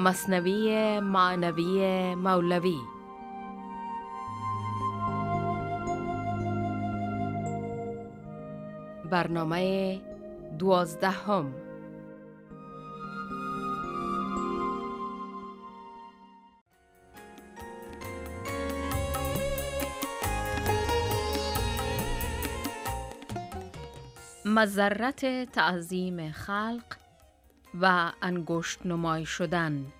مصنوی معنوی مولوی. برنامه دوازدهم. مذرت تعظیم خلق و انگشت نمای شدن.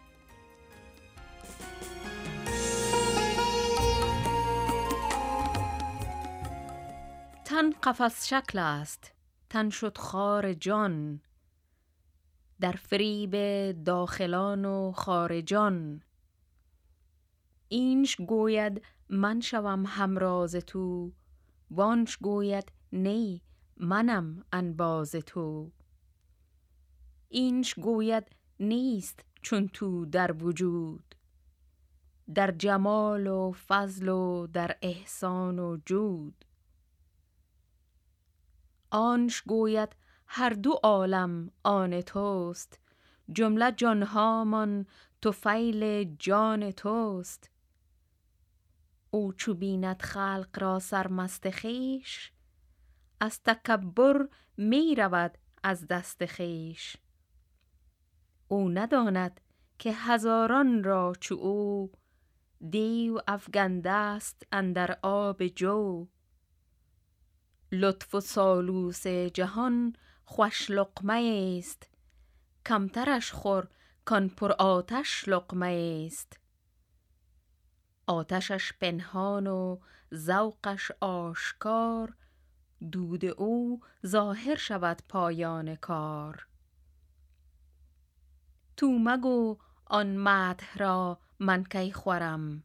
تن قفس شکل است تن شد خار جان. در فریب داخلان و خارجان اینش گوید من شوم همراز تو وانش گوید نی منم انباز تو. اینش گوید نیست چون تو در وجود. در جمال و فضل و در احسان و جود. آنش گوید هر دو عالم آن توست جمله جانهامان طفیل جان توست. او چو بیند خلق را سرمست خویش از تکبر می رود از دست خویش. او نداند که هزاران را چو او دیو افگنده است اندر آب جو. لطف و سالوس جهان خوش لقمه است کمترش خور کان پر آتش لقمه است. آتشش پنهان و ذوقش آشکار دود او ظاهر شود پایان کار. تو مگو آن مدح را من کی خورم؟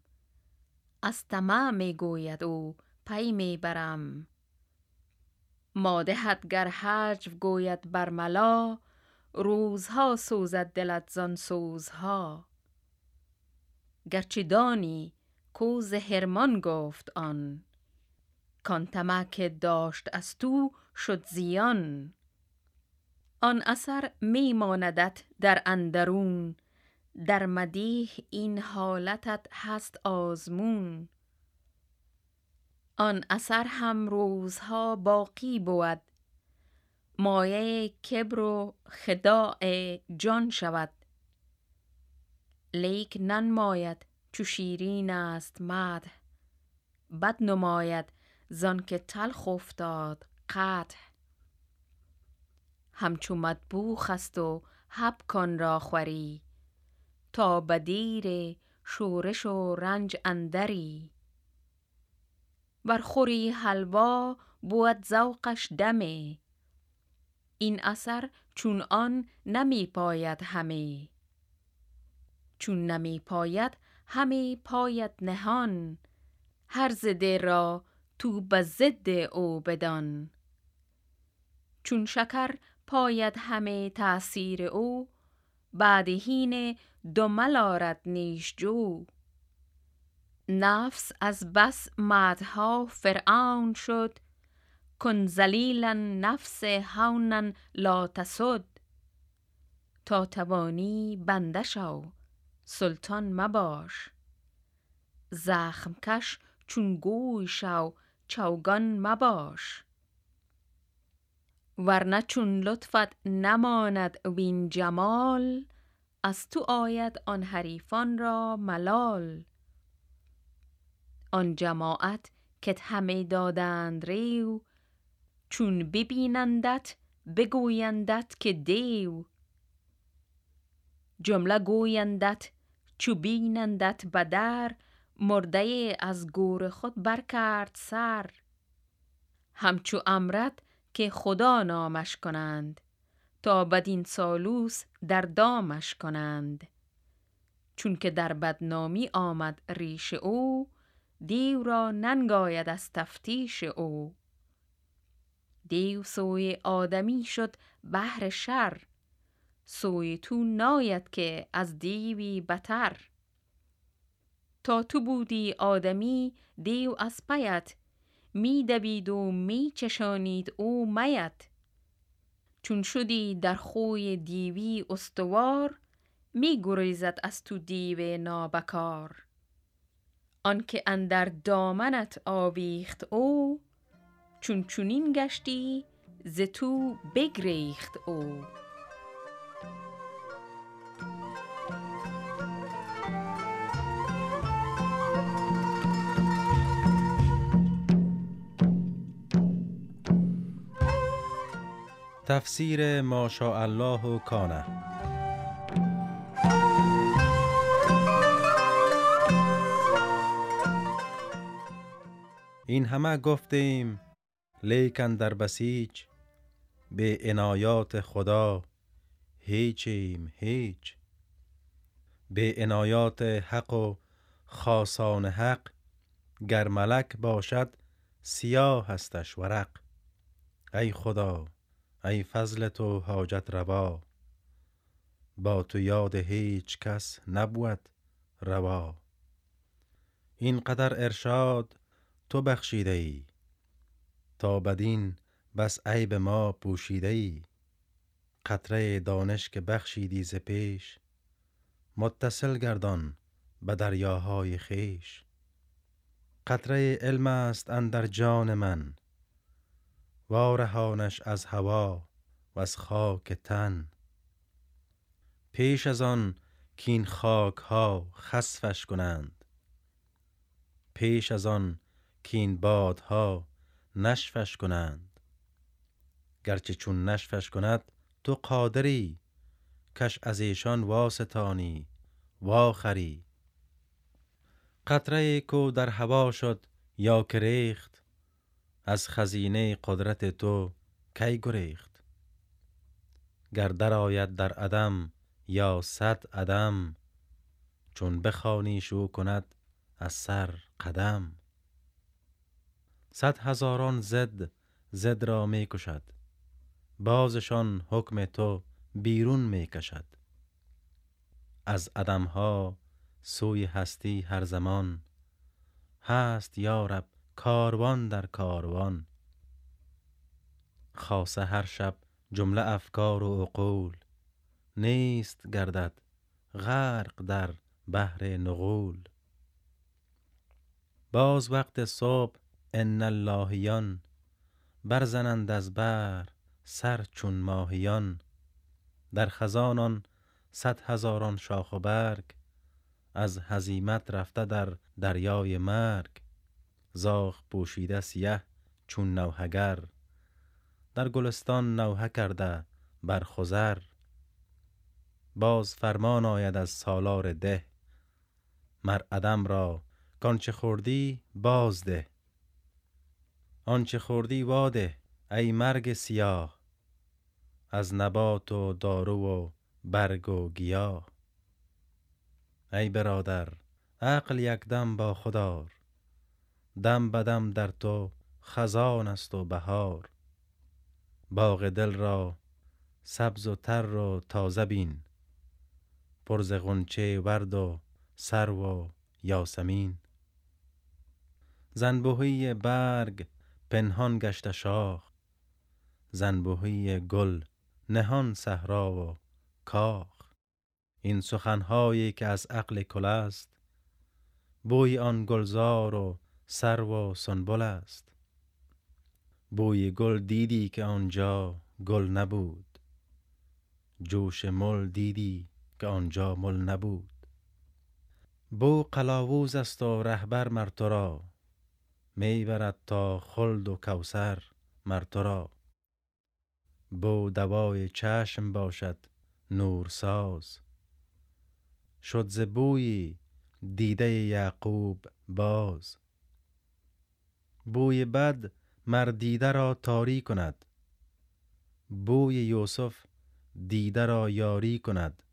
از طمع می گوید او پی می برم. مادحت گر هجو گوید برملا روزها سوزد دلت زان سوزها. گرچه دانی کو ز گفت آن کان طمع که داشت از تو شد زیان. آن اثر می ماندت در اندرون. در مدیح این حالتت هست آزمون. آن اثر هم روزها باقی بود. مایه کبر و خداع جان شود. لیک ننماید چو شیرین است مدح. بد نماید زانکه تلخ افتاد قدح. همچو مطبوخ است و حب کان را خوری. تا به دیر شورش و رنج اندری. ور خوری حلوا بود ذوقش دمی این اثر چون آن نمی پاید همی چون نمی پاید همی پاید نهان. هر ضد را تو به ضد او بدان. چون شکر پاید همی تأثیر او بعد هین دمل آرد نیش جو. نفس از بس مدحها فرعون شد کن ذلیلا نفس هونا لا تسد. تا توانی بنده شو سلطان مباش. زخم کش چون گوی شو چوگان مباش. ورنه چون لطفت نماند وین جمال از تو آید آن حریفان را ملال. آن جماعت کت همی دادند ریو چون ببینندت بگویندت که دیو. جمله گویندت چو بینندت به در مرده از گور خود بر کرد سر. همچو امرت که خدا نامش کنند تا بدین سالوس در دامش کنند. چونکه در بدنامی آمد ریش او دیو را ننگ آید از تفتیش او. دیو سوی آدمی شد بهر شر سوی تو ناید که از دیوی بتر. تا تو بودی آدمی دیو از پیت می دوید و می چشانید او میت. چون شدی در خوی دیوی استوار می گریزد از تو دیو نابکار. آنکه اندر دامنت آویخت او چون چونین گشتی ز تو بگریخت او. تفسیر ما الله و کانه. این همه گفتیم لیکن در بسیج به عنایات خدا هیچیم هیچ. به عنایات حق و خاصان حق گر ملک باشد سیاه هستش ورق. ای خدا. ای فضل تو حاجت روا با تو یاد هیچ کس نبود روا. این قدر ارشاد تو بخشیده ای تا بدین بس عیب ما پوشیده ای. قطره دانش که بخشیدی ز پیش متصل گردان به دریاهای خیش. قطره علم است اندر جان من وارهانش از هوا و از خاک تن. پیش از آن که این خاک ها خسفش کنند. پیش از آن که این بادها نشفش کنند. گرچه چون نشفش کند تو قادری کش از ایشان واستانی واخری. قطره کو در هوا شد یا که ریخت از خزینه قدرت تو کی گریخت؟ گر آید در عدم یا صد عدم چون بخوانی شو کند از سر قدم. صد هزاران زد زد را می کشد. بازشان حکم تو بیرون می کشد. از ها سوی هستی هر زمان. هست یارب کاروان در کاروان. خاصه هر شب جمله افکار و عقول. نیست گردد غرق در بحر نغول. باز وقت صبح ان اللهیان برزنند از بر سر چون ماهیان. در خزانان صد هزاران شاخ و برگ از هزیمت رفته در دریای مرگ. زاغ پوشیده سیه چون نوهگر در گلستان نوحه کرده بر خزر باز فرمان آید از سالار ده. مر ادم را کانچه خوردی بازده آنچه خوردی واده ای مرگ سیاه. از نبات و دارو و برگ و گیاه. ای برادر عقل یک دم با خدار دم بدم در تو خزان است و بهار. باغ دل را سبز و تر و تازه بین. پرز غنچه ورد و سرو و یاسمین. زنبوهی برگ پنهان گشته شاخ. زنبوهی گل نهان صحرا و کاخ. این سخنهایی که از عقل کل است. بوی آن گلزار و سرو و سنبل است. بوی گل دیدی که آنجا گل نبود. جوش مل دیدی که آنجا مل نبود. بو قلاووز است و رهبر مر را. می برد تا خلد و کوسر مر را. بو دوای چشم باشد نورساز شد ز بوی دیده یعقوب باز. بوی بد مر دیده را تاری کند. بوی یوسف دیده را یاری کند.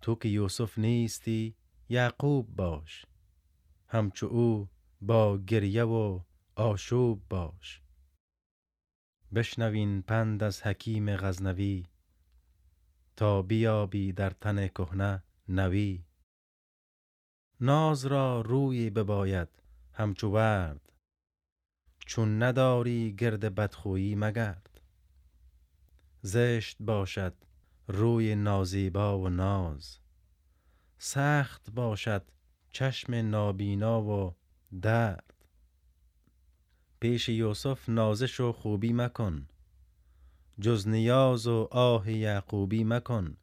تو که یوسف نیستی یعقوب باش. همچو او با گریه و آشوب باش. بشنوین پند از حکیم غزنوی. تا بیابی در تن کهنه نوی. ناز را روی بباید. همچو ورد چون نداری گرد بدخویی مگرد. زشت باشد روی نازیبا و ناز. سخت باشد چشم نابینا و درد. پیش یوسف نازش و خوبی مکن. جز نیاز و آه یعقوبی مکن.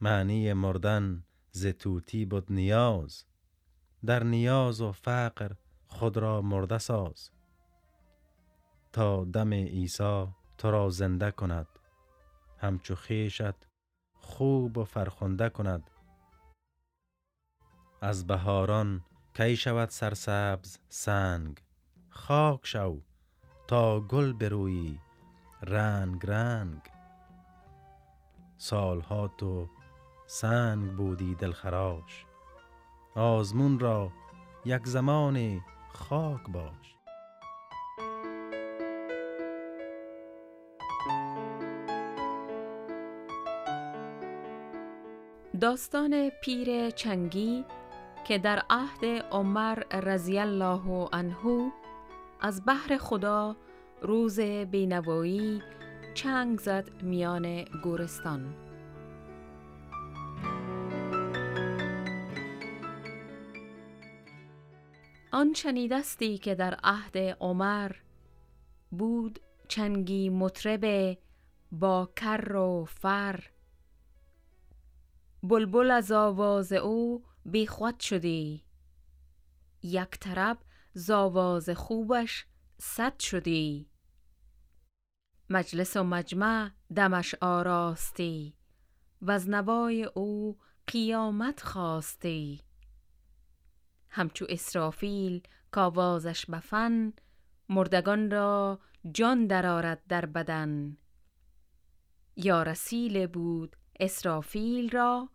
معنی مردن ز طوطی بود نیاز. در نیاز و فقر خود را مرده ساز. تا دم عیسی تو را زنده کند همچو خویشت خوب و فرخنده کند. از بهاران کی شود سرسبز سنگ؟ خاک شو تا گل برویی رنگ رنگ. سالها تو سنگ بودی دلخراش آزمون را یک زمان خاک باش. داستان پیر چنگی که در عهد عمر رضی الله عنه از بحر خدا روز بینوایی چنگ زد میان گورستان. آن شنیدستی که در عهد عمر بود چنگی مطرب با کر و فر. بلبل از آواز او بیخود شدی. یک طرب ز خوبش صد شدی. مجلس و مجمع دمش آراستی وز نوای او قیامت خواستی. همچو اسرافیل کاوازش بفن مردگان را جان درآرد در بدن. یا رسیل بود اسرافیل را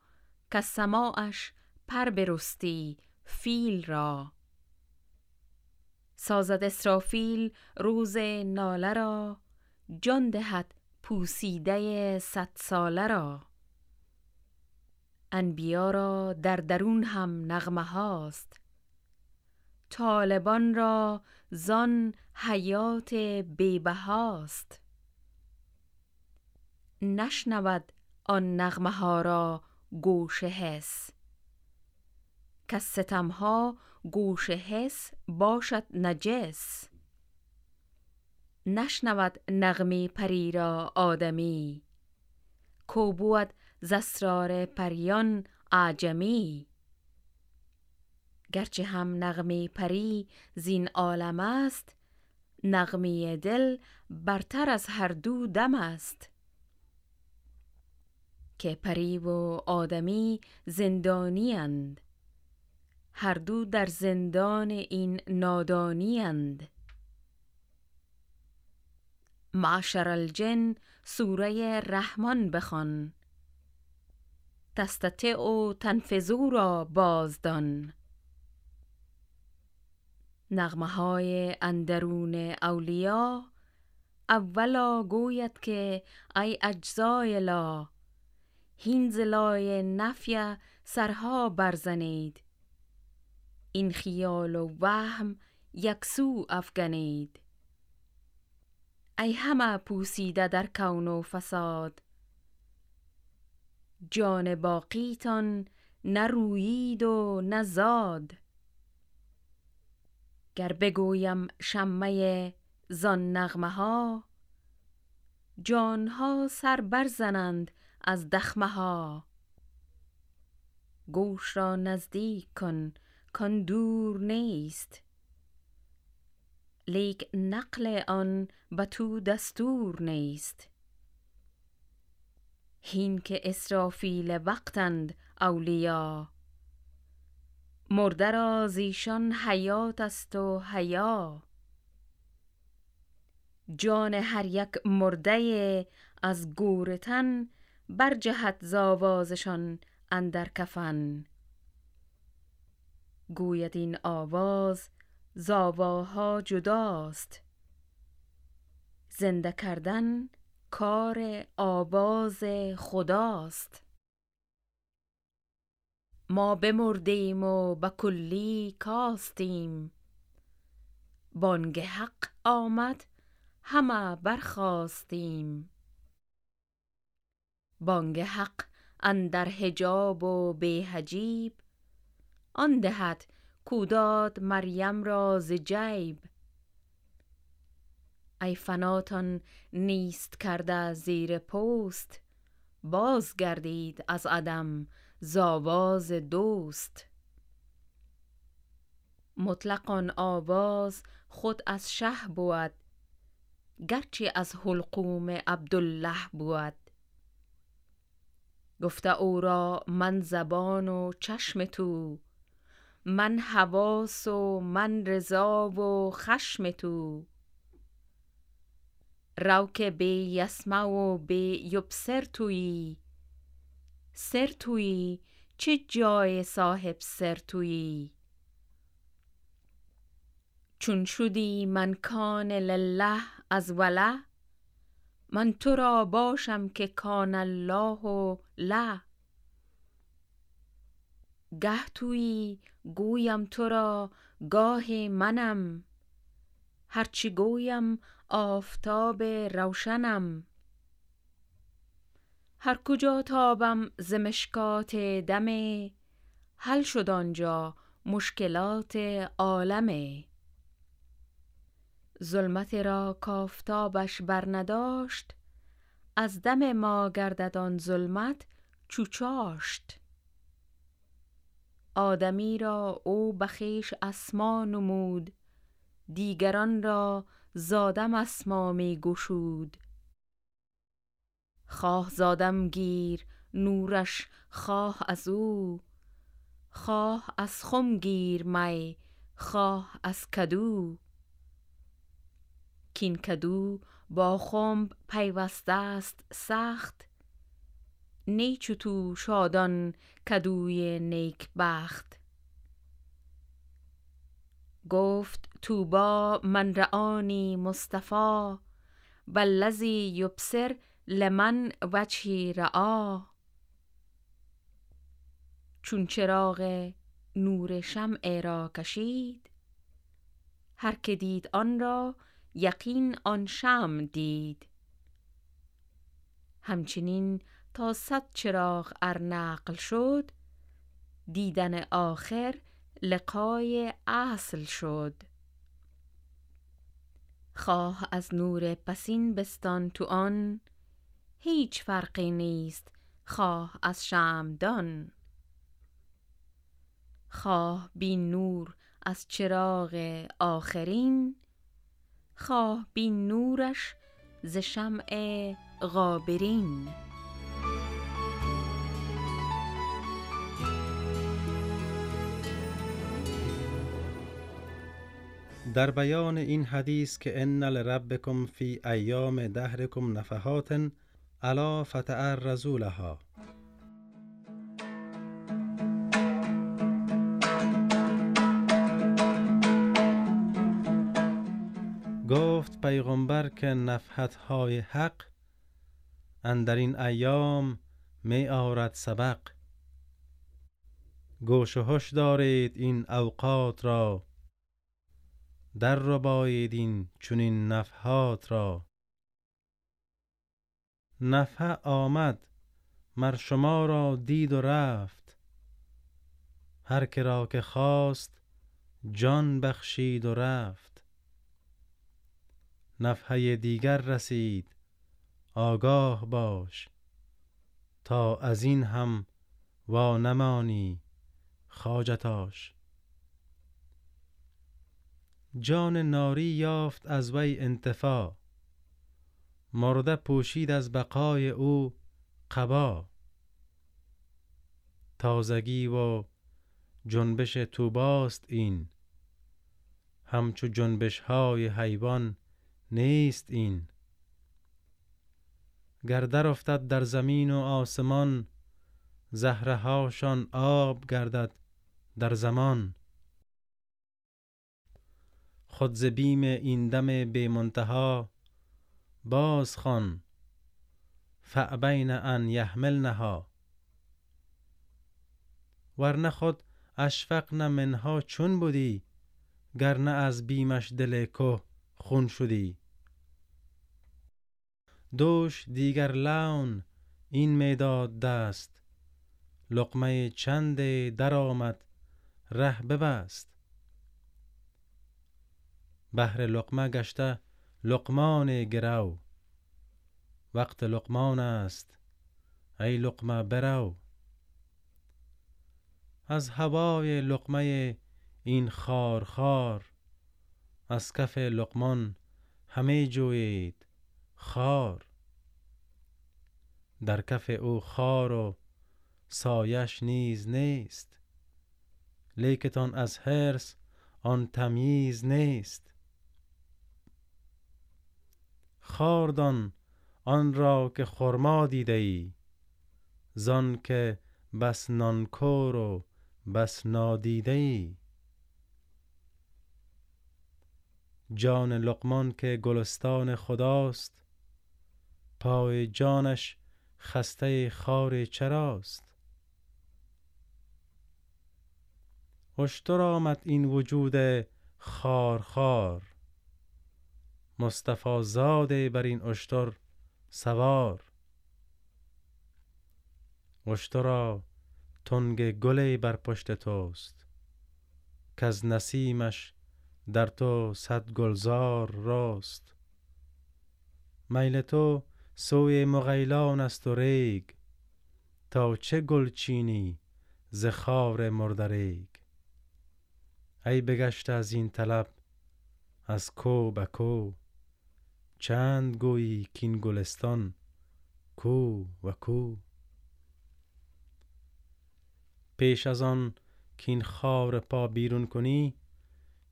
کز سماعش پر برستی فیل را. سازد اسرافیل روز ناله را جان دهد پوسیده صد ساله را. انبیا را در درون هم نغمه هاست طالبان را زان حیات بی بهاست نشنود آن نغمه ها را گوش حس. کز ستم ها گوش حس باشد نجس. نشنود نغمه پری را آدمی. کو بود ز اسرار پریان اعجمی گرچه هم نغمه پری زین عالم است نغمه دل برتر از هر دو دم است. که پری و آدمی زندانی اند هر دو در زندان این نادانی اند. معشر الجن سوره رحمان بخوان تستطیع تنفذوا را بازدان. نغمه های اندرون اولیا. اولا گوید که ای اجزای لا هین ز لای نفی سرها برزنید. این خیال و وهم یکسو افگنید. ای همه پوسیده در کون و فساد. جان باقیتان نه رویید و نه زاد. گر بگویم شمه زان نغمه ها جان ها سر برزنند از دخمه ها گوش را نزدیک کن کان دور نیست. لیک نقل آن به تو دستور نیست. هین که اسرافیل وقتند اولیا مرده را زیشان حیات است و حیا. جان هر یک مرده از گور تن برجهد ز آوازشان اندر کفن. گوید این آواز ز آواها جداست. زنده کردن کار آواز خداست. ما بمردیم و به کلی کاستیم. بانگ حق آمد همه برخاستیم. بانگ حق اندر حجاب و به حجیب آن دهد کوداد مریم را ز جیب. ای فناتان نیست کرده زیر پوست باز گردید از عدم ز آواز دوست. مطلق آن آواز خود از شه بود گرچه از حلقوم عبدالله بود. گفته او را من زبان و چشم تو من حواس و من رضا و خشم تو. رو که بی یسمع و بی یبصر تویی سر تویی چه جای صاحب سر تویی؟ چون شدی من کان لله از وله من تو را باشم که کان الله له. گه تویی گویم تو را گاه منم هرچه گویم آفتاب روشنم. هر کجا تابم ز مشکات دمه حل شد آنجا مشکلات عالمه ظلمت را کآفتابش بر نداشت از دم ما گردد آن ظلمت چو چاشت. آدمی را او به خویش اسما نمود دیگران را ز آدم اسما می گشود. خواه ز آدم گیر نورش خواه ازو خواه از خم گیر می خواه از کدو. کاین کدو با خنب پیوسته است سخت. نی چو تو شادان کدوی نیک بخت. گفت طوبی من رآنی مصطفی و الذی یبصر لمن وجهی رای چون چراغ نور شمع را کشید. هر که دید آن را یقین آن شمع دید. همچنین تا صد چراغ ار نقل شد دیدن آخر لقای اصل شد. خواه از نور پسین بستان تو آن هیچ فرقی نیست. خواه از شمعدان. خواه بین نور از چراغ آخرین. خواه بین نورش ز شمع غابرین. در بیان این حدیث که ان لربکم فی ایام دهرکم نفحات الا فتعرضوا لها. گفت پیغامبر که نفحت های حق اندرین ایام می آرد سبق. گوش و هش دارید این اوقات را. در ربایید این چنین نفحات را. نفحه آمد مر شما را دید و رفت. هر که را که خواست جان بخشید و رفت. نفحه دیگر رسید آگاه باش تا ازین هم وا نمانی خواجه تاش جان ناری یافت از وی انطفا مرده پوشید از بقای او قبا. تازگی و جنبش طوبی ست این. همچو جنبش های حیوان نیست این. گر درافتد در زمین و آسمان زهره هاشان آب گردد در زمان. خود ز بیم این دم بی منتها باز خوان. فابین ان یحملنها. ورنه خود اشفقن منها چون بدی گرنه از بیمش دل که خون شدی. دوش دیگر لون این می‌داد دست. لقمه چند در آمد ره ببست. بهر لقمه گشته لقمان گرو وقت لقمان است ای لقمه برو از هوای لقمه این خار از کف لقمان همه جویید خار. در کف او خار و سایش نیز نیست لیکتان از حرص آن تمییز نیست. خاردان آن را که خرما دیده ای. زان که بس نانکور و بس نادیده ای. جان لقمان که گلستان خداست پای جانش خسته خار چراست. اشتر آمد این وجود خار خار مصطفی زاده بر این اشتر سوار. اشترا تنگ گلی بر پشت توست. کز نسیمش در تو صد گلزار راست. میل تو سوی مغیلان است و ریگ. تا چه گل چینی ز خار مرده ریگ. ای بگشته از این طلب از کو به کو. چند گویی کین گلستان کو و کو. پیش از آن کین خار پا بیرون کنی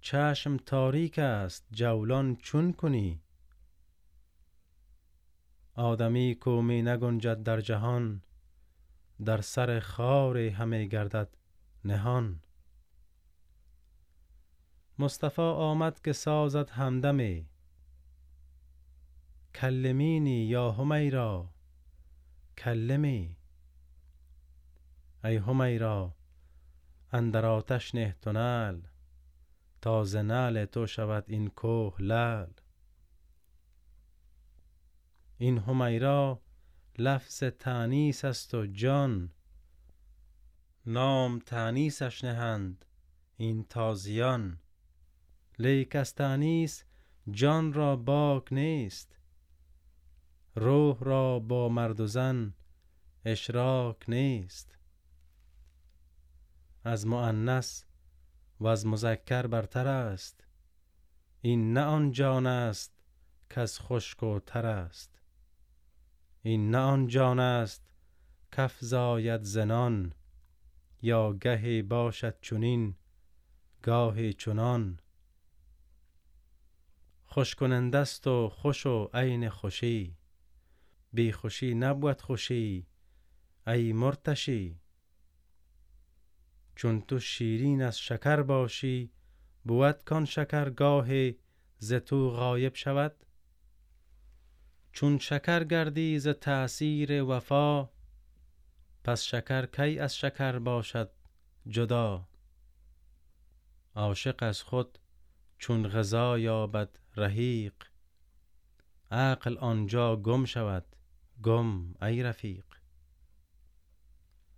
چشم تاریک است جولان چون کنی. آدمی کو می نگنجد در جهان در سر خار همه گردد نهان. مصطفی آمد که سازد همدمی کلمینی یا حمیرا؟ کلمی. ای حمیرا اندر آتش نه تو نعل تا ز نعل تو شود این کوه لعل. این حمیرا لفظ تأنیث است و جان نام تأنیثش نهند این تازیان. لیک از تأنیث جان را باک نیست روح را با مرد و زن اشراک نیست. از مؤنث وز مذکر برتر است. این نه آن جان است کز خشک و تر است. این نه آن جان است کافزاید ز نان یا گهی باشد چنین گاهی چنان. خوش کننده ست و خوش و عین خوشی. بی خوشی نبود خوشی ای مرتشی. چون تو شیرین از شکر باشی بود کان شکر گاهی ز تو غایب شود. چون شکر گردی ز تأثیر وفا پس شکر کی از شکر باشد جدا؟ عاشق از خود چون غذا یابد رحیق عقل آنجا گم شود. گم ای رفیق.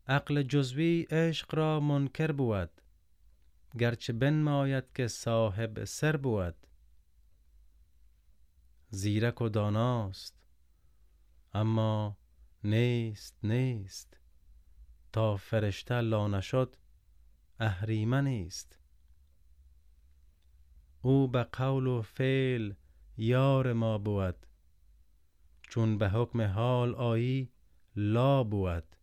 عقل جزوی عشق را منکر بود گرچه بنماید که صاحب سر بود. زیرک و داناست اما نیست نیست. تا فرشته لا نشد اهریمن است او به قول و فعل یار ما بود. چون به حکم حال آیی لا بود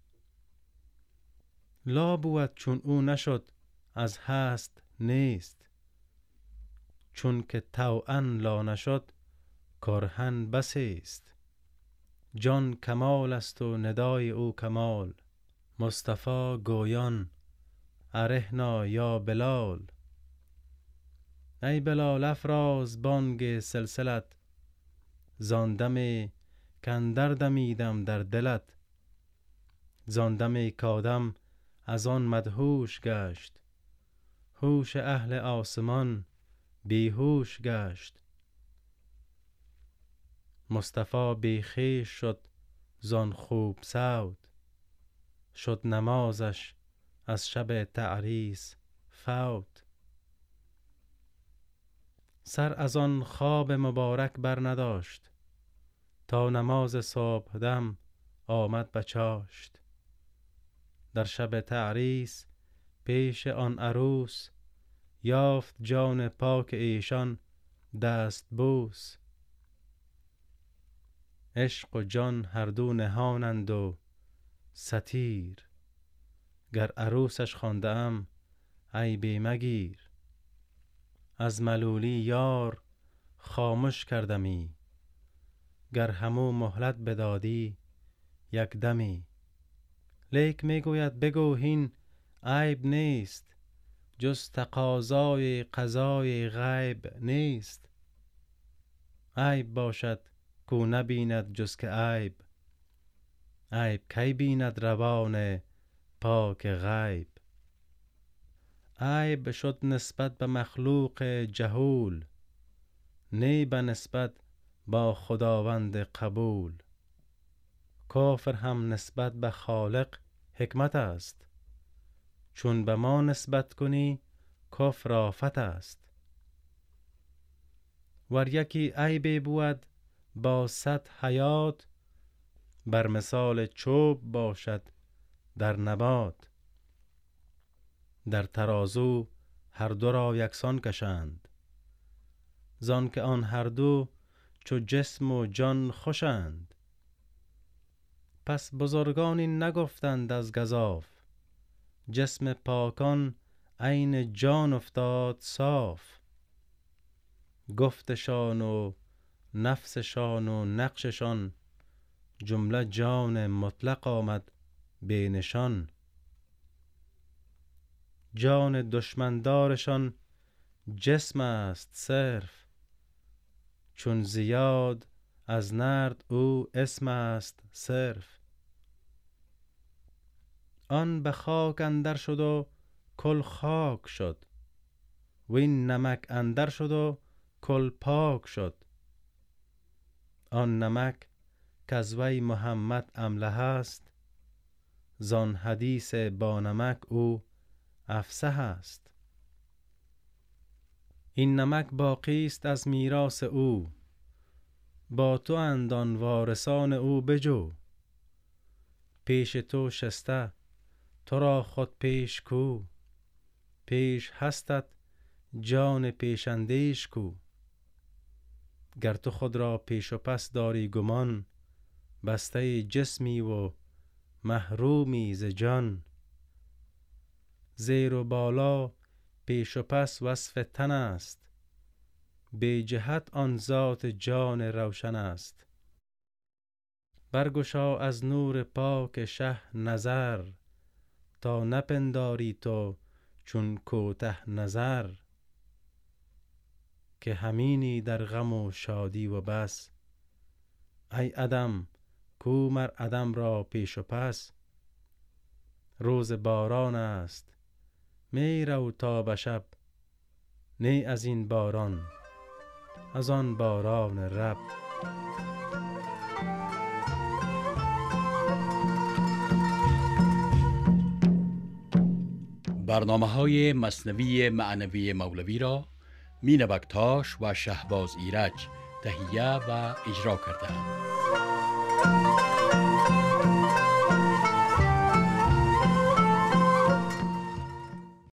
لا بود چون او نشد از هست نیست. چونک طوعا لا نشد کرها بسی است. جان کمال است و ندای او کمال. مصطفی گویان ارحنا یا بلال. ای بلال افراز بانگ سلسلت. زان دم کاندر دمیدم در دلت. زان دمی از آن مدهوش گشت. هوش اهل آسمان بی هوش گشت. مصطفی بی خویش شد زان خوب سود. شد نمازش از شب تعریس فوت. سر از آن خواب مبارک بر نداشت تا نماز صبح دم آمد بچاشت در شب تعریس پیش آن عروس یافت جان پاک ایشان دست بوس. عشق و جان هر دو نهانند و ستیر. گر عروسش خوانده ام عیبی مگیر. از ملولی یار خامش کردمی. گر همو مهلت بدادی یک دمی. لیک می گوید بگو هین عیب نیست جز تقاضای قضای غیب نیست. عیب باشد کو نبیند جز که عیب. عیب کی بیند روان پاک غیب؟ عیب شد نسبت به مخلوق جهول نی به نسبت با خداوند قبول. کافر هم نسبت به خالق حکمت است. چون به ما نسبت کنی کفر آفت است. ور یکی عیبی بود با صد حیات بر مثال چوب باشد در نبات. در ترازو هر دو را یکسان کشند. زانکه آن هر دو چو جسم و جان خوشند. پس بزرگان این نگفتند از گزاف. جسم پاکان عین جان افتاد صاف. گفتشان و نفسشان و نقششان جمله جان مطلق آمد بی نشان. جان دشمن دارشان جسم است صرف. چون زیاد از نرد او اسم است صرف. آن به خاک اندر شد و کل خاک شد. وین نمک اندر شد و کل پاک شد. آن نمک کز وی محمد امله است زان حدیث بانمک او افصح است این نمک باقی است از میراث او. با تو اند آن وارثان او بجو. پیش تو شسته تو را خود پیش کو. پیش هستت جان پیش اندیش کو. گر تو خود را پیش و پس داری گمان بسته جسمی و محرومی ز جان. زیر و بالا پیش و پس وصف تن است. بی جهت آن ذات جان روشن است. برگشا از نور پاک شه نظر تا نپنداری تو چون کوته نظر. که همینی در غم و شادی و بس. ای عدم کو مر عدم را پیش و پس. روز باران است. می رو تا به شب نی از این باران از آن باران رب برنامه های مصنوی معنوی مولوی را مینوکتاش و شهباز ایرج تهیه و اجرا کردند.